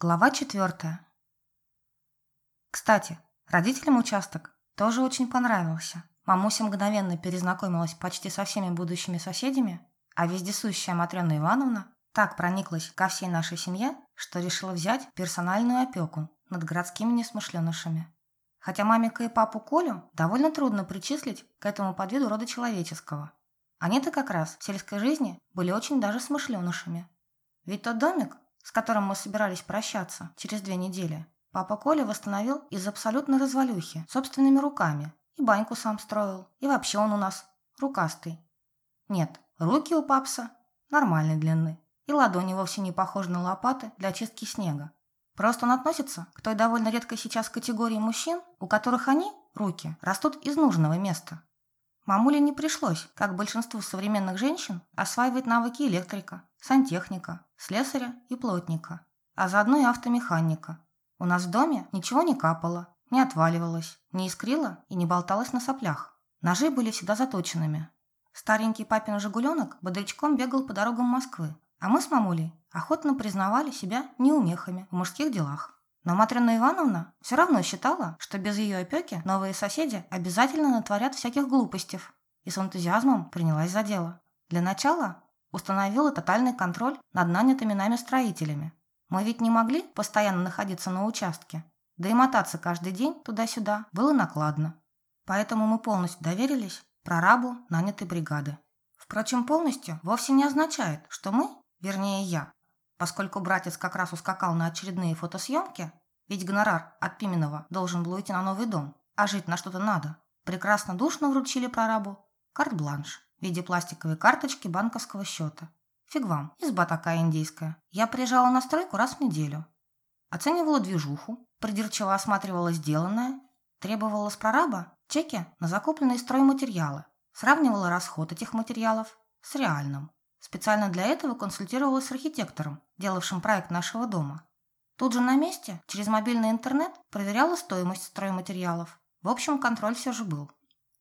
Глава четвертая. Кстати, родителям участок тоже очень понравился. Мамуся мгновенно перезнакомилась почти со всеми будущими соседями, а вездесущая Матрена Ивановна так прониклась ко всей нашей семье, что решила взять персональную опеку над городскими несмышленышами. Хотя мамика и папу Колю довольно трудно причислить к этому подвиду рода человеческого. Они-то как раз в сельской жизни были очень даже смышленышами. Ведь тот домик, с которым мы собирались прощаться через две недели, папа Коля восстановил из абсолютной развалюхи собственными руками. И баньку сам строил, и вообще он у нас рукастый. Нет, руки у папса нормальной длины, и ладони вовсе не похожи на лопаты для чистки снега. Просто он относится к той довольно редкой сейчас категории мужчин, у которых они, руки, растут из нужного места. Мамуле не пришлось, как большинству современных женщин, осваивать навыки электрика, сантехника, слесаря и плотника, а заодно и автомеханика. У нас в доме ничего не капало, не отваливалось, не искрило и не болталось на соплях. Ножи были всегда заточенными. Старенький папин «Жигуленок» бодрячком бегал по дорогам Москвы, а мы с мамулей охотно признавали себя неумехами в мужских делах. Но Матрена Ивановна все равно считала, что без ее опеки новые соседи обязательно натворят всяких глупостей, и с энтузиазмом принялась за дело. Для начала установила тотальный контроль над нанятыми нами строителями. Мы ведь не могли постоянно находиться на участке, да и мотаться каждый день туда-сюда было накладно. Поэтому мы полностью доверились прорабу нанятой бригады. Впрочем, полностью вовсе не означает, что мы, вернее я, Поскольку братец как раз ускакал на очередные фотосъемки, ведь гонорар от Пименова должен был уйти на новый дом, а жить на что-то надо, прекрасно душно вручили прорабу карт-бланш в виде пластиковой карточки банковского счета. Фиг вам, изба такая индейская. Я приезжала на стройку раз в неделю. Оценивала движуху, придирчиво осматривала сделанное, требовала с прораба чеки на закупленные стройматериалы, сравнивала расход этих материалов с реальным. Специально для этого консультировалась с архитектором, делавшим проект нашего дома. Тут же на месте, через мобильный интернет, проверяла стоимость стройматериалов. В общем, контроль все же был.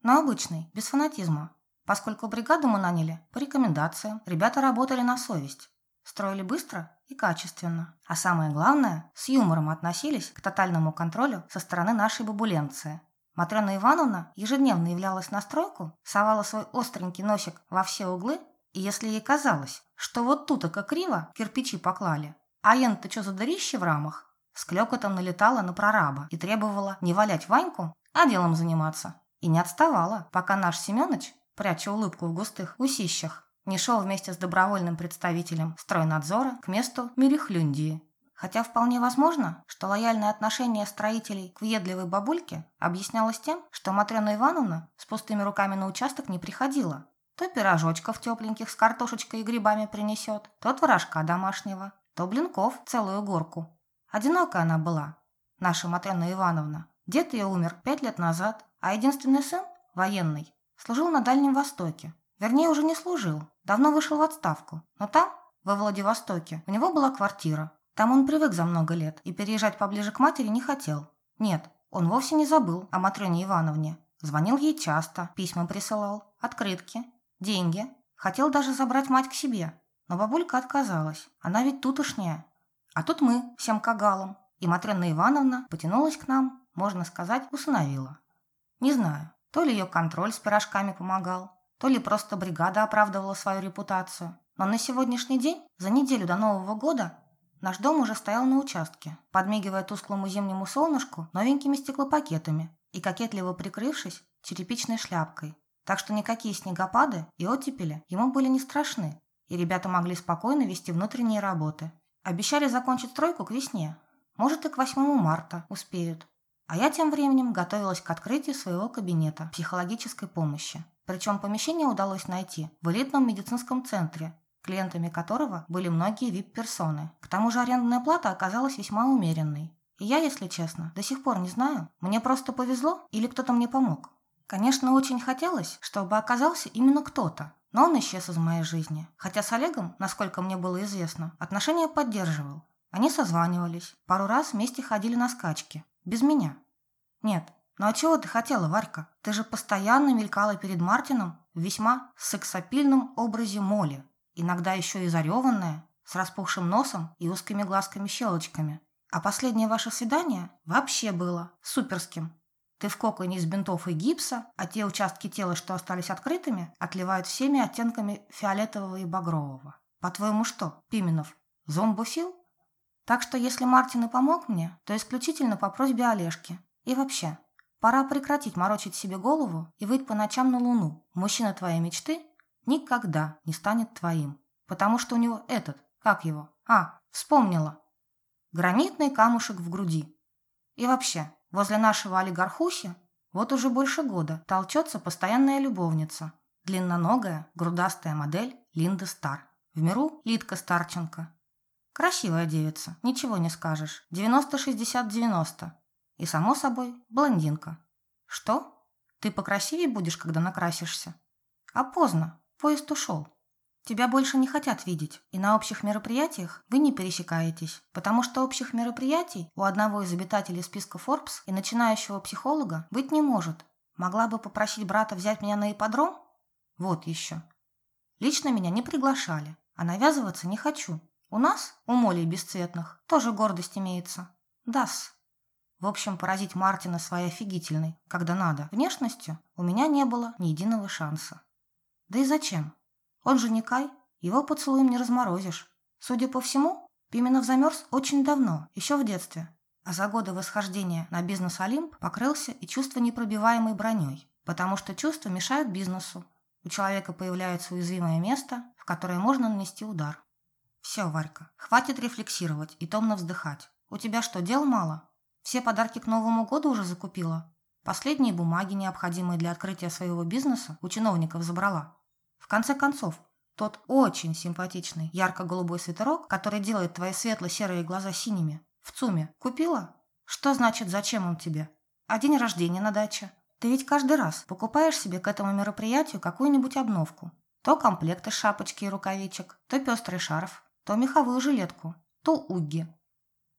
Но обычный, без фанатизма. Поскольку бригаду мы наняли по рекомендациям, ребята работали на совесть. Строили быстро и качественно. А самое главное, с юмором относились к тотальному контролю со стороны нашей бабуленции. Матрена Ивановна ежедневно являлась на стройку, совала свой остренький носик во все углы и если ей казалось, что вот тут-то криво кирпичи поклали, а ен-то что за дырище в рамах, с клёкотом налетала на прораба и требовала не валять Ваньку, а делом заниматься. И не отставала, пока наш Семёныч, пряча улыбку в густых усищах, не шел вместе с добровольным представителем стройнадзора к месту Мерехлюндии. Хотя вполне возможно, что лояльное отношение строителей к въедливой бабульке объяснялось тем, что Матрена Ивановна с пустыми руками на участок не приходила, то пирожочков тепленьких с картошечкой и грибами принесет, то творожка домашнего, то блинков целую горку. Одинокая она была, наша Матрена Ивановна. Дед ее умер пять лет назад, а единственный сын, военный, служил на Дальнем Востоке. Вернее, уже не служил, давно вышел в отставку. Но там, во Владивостоке, у него была квартира. Там он привык за много лет и переезжать поближе к матери не хотел. Нет, он вовсе не забыл о Матрене Ивановне. Звонил ей часто, письма присылал, открытки деньги. Хотел даже забрать мать к себе, но бабулька отказалась. Она ведь тутошняя. А тут мы, всем кагалом. И Матрена Ивановна потянулась к нам, можно сказать, усыновила. Не знаю, то ли ее контроль с пирожками помогал, то ли просто бригада оправдывала свою репутацию. Но на сегодняшний день, за неделю до Нового года, наш дом уже стоял на участке, подмигивая тусклому зимнему солнышку новенькими стеклопакетами и кокетливо прикрывшись черепичной шляпкой. Так что никакие снегопады и оттепели ему были не страшны, и ребята могли спокойно вести внутренние работы. Обещали закончить стройку к весне. Может, и к 8 марта успеют. А я тем временем готовилась к открытию своего кабинета психологической помощи. Причем помещение удалось найти в элитном медицинском центре, клиентами которого были многие VIP-персоны. К тому же арендная плата оказалась весьма умеренной. И я, если честно, до сих пор не знаю, мне просто повезло или кто-то мне помог. Конечно, очень хотелось, чтобы оказался именно кто-то, но он исчез из моей жизни. Хотя с Олегом, насколько мне было известно, отношения поддерживал. Они созванивались, пару раз вместе ходили на скачки. Без меня. Нет, ну а чего ты хотела, Варька? Ты же постоянно мелькала перед Мартином в весьма сексапильном образе моли, иногда еще и зареванная, с распухшим носом и узкими глазками-щелочками. А последнее ваше свидание вообще было суперским. Ты в коконе из бинтов и гипса, а те участки тела, что остались открытыми, отливают всеми оттенками фиолетового и багрового. По-твоему что, Пименов, зомбофил? Так что если Мартин и помог мне, то исключительно по просьбе Олежки. И вообще, пора прекратить морочить себе голову и выйти по ночам на луну. Мужчина твоей мечты никогда не станет твоим. Потому что у него этот, как его? А, вспомнила. Гранитный камушек в груди. И вообще, Возле нашего олигархухи вот уже больше года толчется постоянная любовница. Длинноногая, грудастая модель Линда Стар. В миру Лидка Старченко. Красивая девица, ничего не скажешь. 90-60-90. И, само собой, блондинка. Что? Ты покрасивее будешь, когда накрасишься? А поздно. Поезд ушел. Тебя больше не хотят видеть, и на общих мероприятиях вы не пересекаетесь, потому что общих мероприятий у одного из обитателей списка Forbes и начинающего психолога быть не может. Могла бы попросить брата взять меня на ипподром? Вот еще. Лично меня не приглашали, а навязываться не хочу. У нас, у молей бесцветных, тоже гордость имеется. Дас. В общем, поразить Мартина своей офигительной, когда надо, внешностью у меня не было ни единого шанса. Да и зачем? Он же не Кай, его поцелуем не разморозишь. Судя по всему, Пименов замерз очень давно, еще в детстве. А за годы восхождения на бизнес Олимп покрылся и чувство непробиваемой броней, потому что чувства мешают бизнесу. У человека появляется уязвимое место, в которое можно нанести удар. Все, Варька, хватит рефлексировать и томно вздыхать. У тебя что, дел мало? Все подарки к Новому году уже закупила? Последние бумаги, необходимые для открытия своего бизнеса, у чиновников забрала. В конце концов, тот очень симпатичный ярко-голубой свитерок, который делает твои светло-серые глаза синими, в ЦУМе купила? Что значит, зачем он тебе? А день рождения на даче? Ты ведь каждый раз покупаешь себе к этому мероприятию какую-нибудь обновку. То комплект из шапочки и рукавичек, то пестрый шарф, то меховую жилетку, то угги.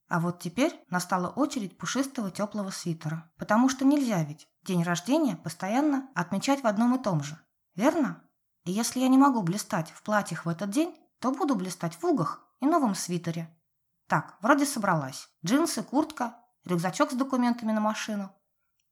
А вот теперь настала очередь пушистого теплого свитера, потому что нельзя ведь день рождения постоянно отмечать в одном и том же. Верно? И если я не могу блистать в платьях в этот день, то буду блистать в угах и новом свитере. Так, вроде собралась. Джинсы, куртка, рюкзачок с документами на машину.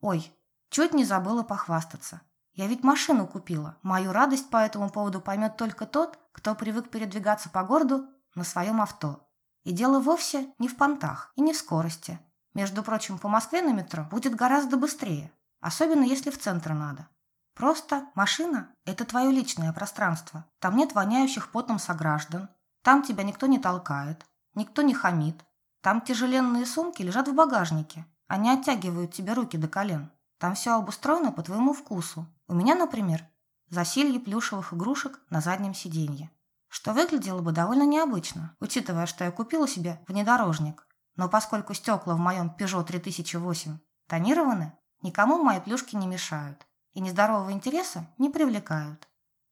Ой, чуть не забыла похвастаться. Я ведь машину купила. Мою радость по этому поводу поймет только тот, кто привык передвигаться по городу на своем авто. И дело вовсе не в понтах и не в скорости. Между прочим, по Москве на метро будет гораздо быстрее, особенно если в центр надо. Просто машина – это твое личное пространство. Там нет воняющих потом сограждан. Там тебя никто не толкает, никто не хамит. Там тяжеленные сумки лежат в багажнике. Они оттягивают тебе руки до колен. Там все обустроено по твоему вкусу. У меня, например, засилье плюшевых игрушек на заднем сиденье. Что выглядело бы довольно необычно, учитывая, что я купила себе внедорожник. Но поскольку стекла в моем Peugeot 3008 тонированы, никому мои плюшки не мешают и нездорового интереса не привлекают.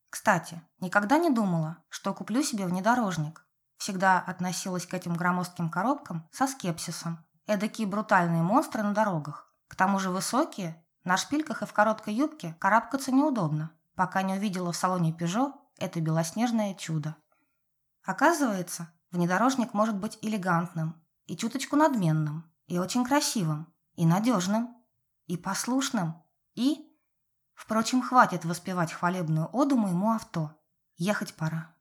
Кстати, никогда не думала, что куплю себе внедорожник. Всегда относилась к этим громоздким коробкам со скепсисом. Эдакие брутальные монстры на дорогах. К тому же высокие, на шпильках и в короткой юбке карабкаться неудобно, пока не увидела в салоне Peugeot это белоснежное чудо. Оказывается, внедорожник может быть элегантным, и чуточку надменным, и очень красивым, и надежным, и послушным, и Впрочем, хватит воспевать хвалебную оду моему авто. Ехать пора.